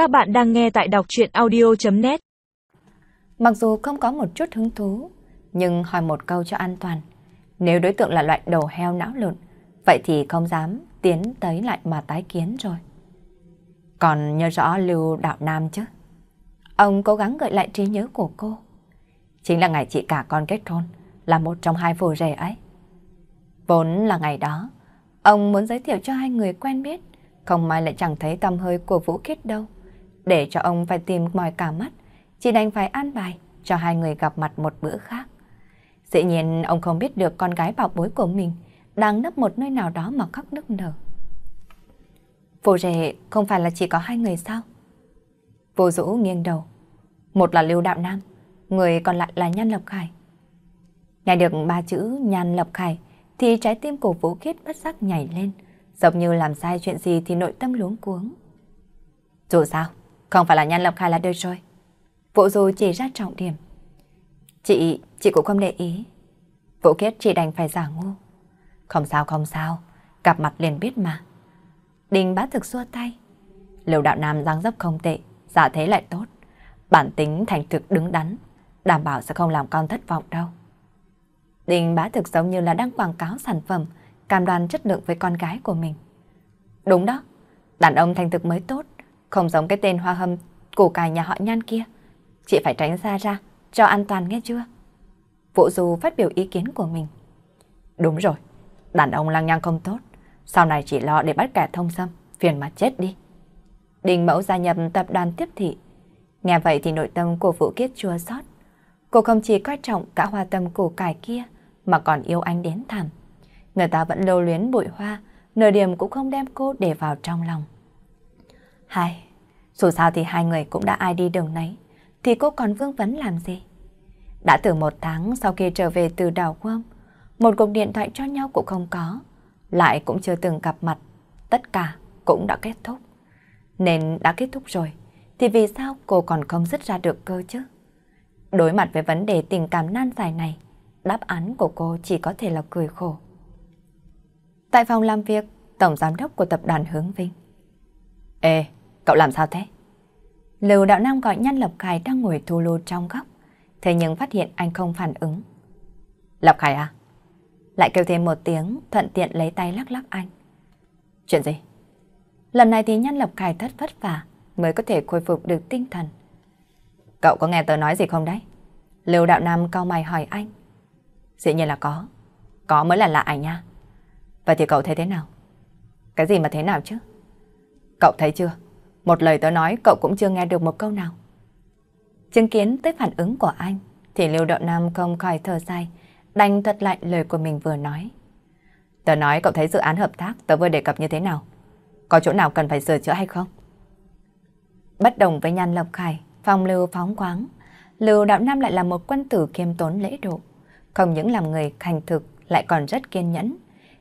Các bạn đang nghe tại đọc chuyện audio.net Mặc dù không có một chút hứng thú, nhưng hỏi một câu cho an toàn. Nếu đối tượng là loại đầu heo não lợn, vậy thì không dám tiến tới lại mà tái kiến rồi. Còn nhớ rõ Lưu Đạo Nam chứ? Ông cố gắng gợi lại trí nhớ của cô. Chính là ngày chị cả con kết hôn, là một trong hai phù rể ấy. Vốn là ngày đó, ông muốn giới thiệu cho hai người quen biết, không may lại chẳng thấy tâm hơi của Vũ Khiết đâu. Để cho ông phải tìm mỏi cả mắt, chỉ đành phải an bài cho hai người gặp mặt một bữa khác. Dĩ nhiên ông không biết được con gái bảo bối của mình đang nấp một nơi nào đó mà khóc nức nở. Vô rể không phải là chỉ có hai người sao? Vô dũ nghiêng đầu. Một là Lưu Đạo Nam, người còn lại là Nhan Lập Khải. Nghe được ba chữ Nhan Lập Khải thì trái tim của Vũ Khiết bất giác nhảy lên, giống như làm sai chuyện gì thì nội tâm luống cuống. Dù sao, không phải là Nhan Lập Khải là được rồi. Vũ Du chỉ ra trọng điểm. Chị, chị cũng không để ý. Vũ kết chỉ đành phải giả ngu. Không sao không sao, gặp mặt liền biết mà. Đình bá thực xua tay. Liều đạo nam dáng dấp không tệ, giả thế lại tốt. Bản tính thành thực đứng đắn, đảm bảo sẽ không làm con thất vọng đâu. Đình bá thực giống như là đang quảng cáo sản phẩm, cam đoan chất lượng với con gái của mình. Đúng đó, đàn ông thành thực mới tốt, không giống cái tên hoa hâm củ cải nhà họ nhan kia. Chị phải tránh xa ra, cho an toàn nghe chưa? Vũ Du phát biểu ý kiến của mình. Đúng rồi, đàn ông lăng nhăng không tốt, sau này chỉ lo để bắt kẻ thông xâm, phiền mà chết đi. Đình Mẫu gia nhập tập đoàn tiếp thị. Nghe vậy thì nội tâm của Vũ Kiết chua xót. Cô không chỉ coi trọng cả hoa tâm củ cải kia, mà còn yêu anh đến thảm. Người ta vẫn lâu luyến bụi hoa, nửa điểm cũng không đem cô để vào trong lòng. Hai, dù sao thì hai người cũng đã ai đi đường nấy, thì cô còn vương vấn làm gì? Đã từ một tháng sau khi trở về từ đảo Quâm, một cuộc điện thoại cho nhau cũng không có, lại cũng chưa từng gặp mặt, tất cả cũng đã kết thúc. Nên đã kết thúc rồi, thì vì sao cô còn không dứt ra được cơ chứ? Đối mặt với vấn đề tình cảm nan dài này, đáp án của cô chỉ có thể là cười khổ. Tại phòng làm việc, Tổng Giám đốc của tập đoàn Hướng Vinh. Ê, cậu làm sao thế? Lưu đạo nam gọi Nhân Lập Khải đang ngồi thu lô trong góc, thế nhưng phát hiện anh không phản ứng. Lập Khải à? Lại kêu thêm một tiếng, thuận tiện lấy tay lắc lắc anh. Chuyện gì? Lần này thì Nhân Lập Khải thất vất vả mới có thể khôi phục được tinh thần. Cậu có nghe tớ nói gì không đấy? Lưu đạo nam cau mày hỏi anh. Dĩ nhiên là có. Có mới là lạ ảnh nha. Vậy thì cậu thấy thế nào? Cái gì mà thế nào chứ? Cậu thấy chưa? Một lời tớ nói cậu cũng chưa nghe được một câu nào. Chứng kiến tới phản ứng của anh, thì Lưu Đạo Nam không khỏi thở dài, đành thật lại lời của mình vừa nói. Tớ nói cậu thấy dự án hợp tác tớ vừa đề cập như thế nào? Có chỗ nào cần phải sửa chữa hay không? Bất đồng với Nhan Lộc Khải, phong lưu phóng quáng, Lưu Đạo Nam lại là một quân tử kiêm tốn lễ độ. Không những làm người thành thực lại còn rất kiên nhẫn.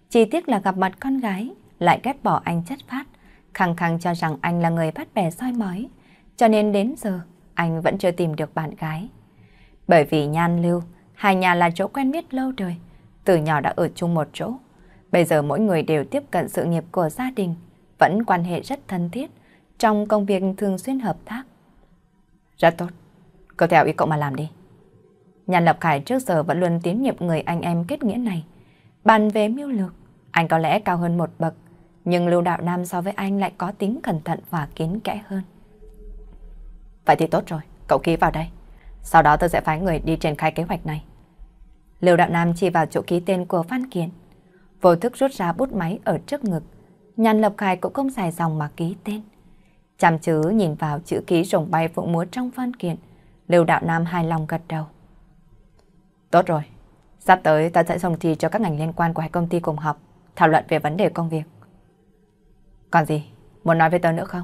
Chỉ tiếc là gặp mặt con gái, lại ghét bỏ anh chất phát, khăng khăng cho rằng anh là người bắt bè soi mói. Cho nên đến giờ, anh vẫn chưa tìm được bạn gái. Bởi vì nhan lưu, hai nhà là chỗ quen biết lâu đời, từ nhỏ đã ở chung một chỗ. Bây giờ mỗi người đều tiếp cận sự nghiệp của gia đình, vẫn quan hệ rất thân thiết, trong công việc thường xuyên hợp tác. Rất tốt, cứ theo ý cậu mà làm đi. Nhan Lập Khải trước giờ vẫn luôn tín nhiệm người anh em kết nghĩa này. Bàn về mưu lược, anh có lẽ cao hơn một bậc, nhưng Lưu Đạo Nam so với anh lại có tính cẩn thận và kín kẽ hơn. Vậy thì tốt rồi, cậu ký vào đây. Sau đó tôi sẽ phái người đi triển khai kế hoạch này. Lưu Đạo Nam chỉ vào chỗ ký tên của Phan Kiệt. Vô thức rút ra bút máy ở trước ngực. Nhàn Lập Khải cũng không dài dòng mà ký tên. Chăm chứ nhìn vào chữ ký rồng bay phụng múa trong Phan Kiệt. Lưu Đạo Nam hài lòng gật đầu. Tốt rồi, sắp tới ta sẽ thông trì cho các ngành liên quan của hai công ty cùng họp, thảo luận về vấn đề công việc. Còn gì, muốn nói với tớ nữa không?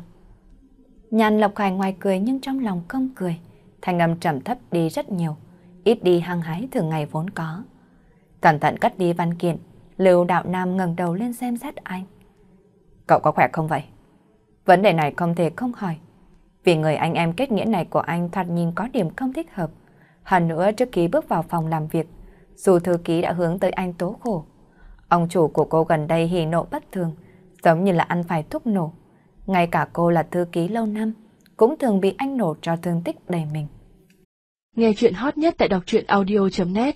Nhàn Lộc Khải ngoài cười nhưng trong lòng không cười, thanh âm trầm thấp đi rất nhiều, ít đi hăng hái thường ngày vốn có. Cẩn thận cất đi văn kiện, Lưu Đạo Nam ngẩng đầu lên xem xét anh. Cậu có khỏe không vậy? Vấn đề này không thể không hỏi, vì người anh em kết nghĩa này của anh thoạt nhìn có điểm không thích hợp. Hơn nữa trước khi bước vào phòng làm việc, dù thư ký đã hướng tới anh tố khổ. Ông chủ của cô gần đây hỉ nộ bất thường, giống như là ăn phải thuốc nổ. Ngay cả cô là thư ký lâu năm, cũng thường bị anh nổ cho thương tích đầy mình. Nghe chuyện hot nhất tại đọc truyện audio.net